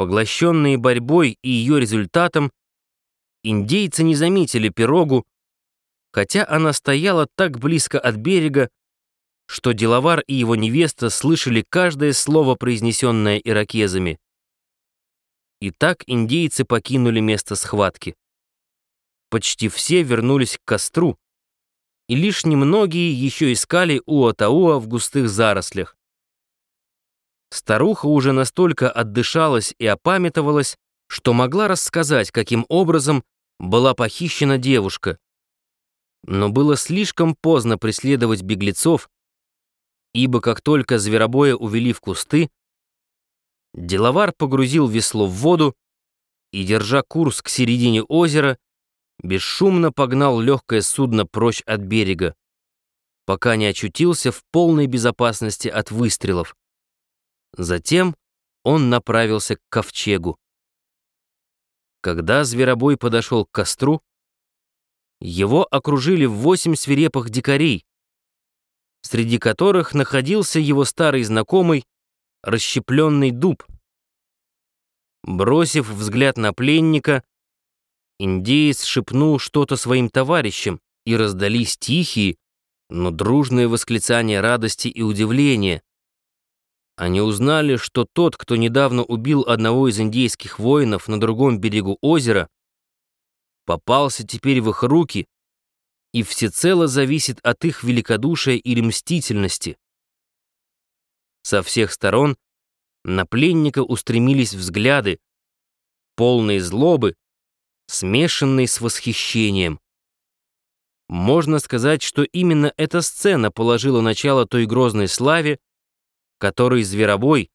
Поглощенные борьбой и ее результатом, индейцы не заметили пирогу, хотя она стояла так близко от берега, что деловар и его невеста слышали каждое слово, произнесенное иракезами. И так индейцы покинули место схватки. Почти все вернулись к костру, и лишь немногие еще искали Уатауа в густых зарослях. Старуха уже настолько отдышалась и опамятовалась, что могла рассказать, каким образом была похищена девушка. Но было слишком поздно преследовать беглецов, ибо как только зверобоя увели в кусты, деловар погрузил весло в воду и, держа курс к середине озера, бесшумно погнал легкое судно прочь от берега, пока не очутился в полной безопасности от выстрелов. Затем он направился к ковчегу. Когда зверобой подошел к костру, его окружили восемь свирепых дикарей, среди которых находился его старый знакомый, расщепленный дуб. Бросив взгляд на пленника, индеец шепнул что-то своим товарищам, и раздались тихие, но дружные восклицания радости и удивления. Они узнали, что тот, кто недавно убил одного из индейских воинов на другом берегу озера, попался теперь в их руки и всецело зависит от их великодушия или мстительности. Со всех сторон на пленника устремились взгляды, полные злобы, смешанные с восхищением. Можно сказать, что именно эта сцена положила начало той грозной славе, который зверобой,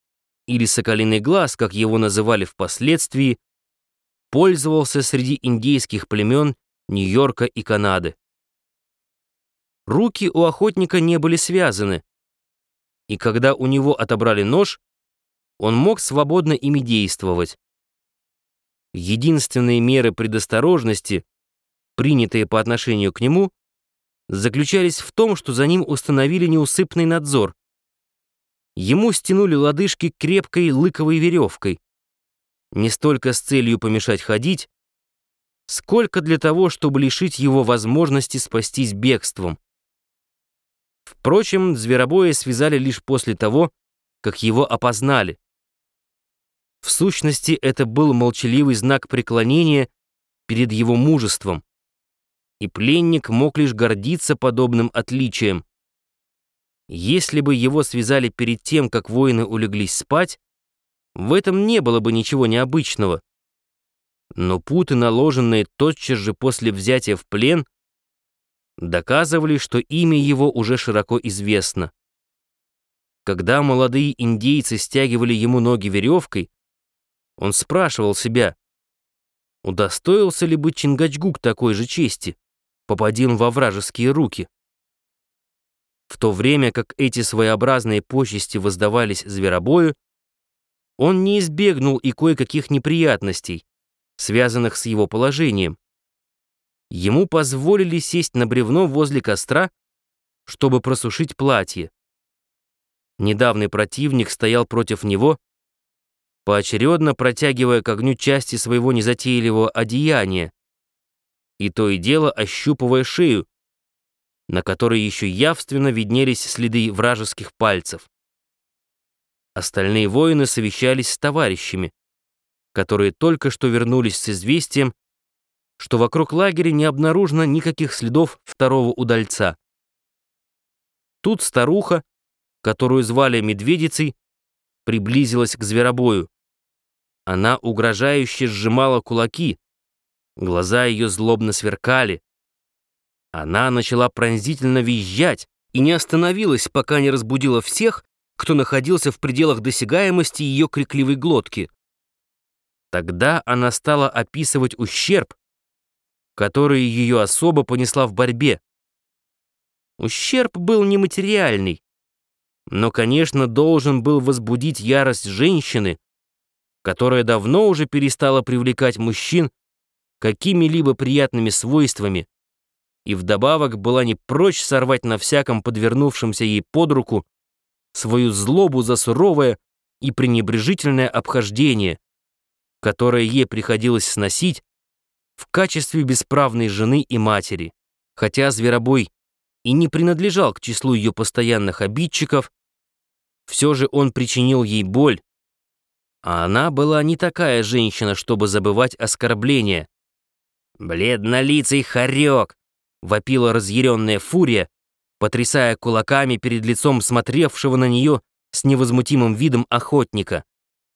или соколиный глаз, как его называли впоследствии, пользовался среди индейских племен Нью-Йорка и Канады. Руки у охотника не были связаны, и когда у него отобрали нож, он мог свободно ими действовать. Единственные меры предосторожности, принятые по отношению к нему, заключались в том, что за ним установили неусыпный надзор. Ему стянули лодыжки крепкой лыковой веревкой. Не столько с целью помешать ходить, сколько для того, чтобы лишить его возможности спастись бегством. Впрочем, зверобоя связали лишь после того, как его опознали. В сущности, это был молчаливый знак преклонения перед его мужеством, и пленник мог лишь гордиться подобным отличием. Если бы его связали перед тем, как воины улеглись спать, в этом не было бы ничего необычного. Но путы, наложенные тотчас же после взятия в плен, доказывали, что имя его уже широко известно. Когда молодые индейцы стягивали ему ноги веревкой, он спрашивал себя, удостоился ли бы Чингачгук такой же чести, попадин во вражеские руки. В то время как эти своеобразные почести воздавались зверобою, он не избегнул и кое-каких неприятностей, связанных с его положением. Ему позволили сесть на бревно возле костра, чтобы просушить платье. Недавний противник стоял против него, поочередно протягивая к огню части своего незатейливого одеяния, и то и дело ощупывая шею, на которой еще явственно виднелись следы вражеских пальцев. Остальные воины совещались с товарищами, которые только что вернулись с известием, что вокруг лагеря не обнаружено никаких следов второго удальца. Тут старуха, которую звали Медведицей, приблизилась к зверобою. Она угрожающе сжимала кулаки, глаза ее злобно сверкали. Она начала пронзительно визжать и не остановилась, пока не разбудила всех, кто находился в пределах досягаемости ее крикливой глотки. Тогда она стала описывать ущерб, который ее особо понесла в борьбе. Ущерб был нематериальный, но, конечно, должен был возбудить ярость женщины, которая давно уже перестала привлекать мужчин какими-либо приятными свойствами, и вдобавок была не прочь сорвать на всяком подвернувшемся ей под руку свою злобу за суровое и пренебрежительное обхождение, которое ей приходилось сносить в качестве бесправной жены и матери. Хотя Зверобой и не принадлежал к числу ее постоянных обидчиков, все же он причинил ей боль, а она была не такая женщина, чтобы забывать оскорбления. «Бледнолицый хорек!» — вопила разъяренная фурия, потрясая кулаками перед лицом смотревшего на нее с невозмутимым видом охотника.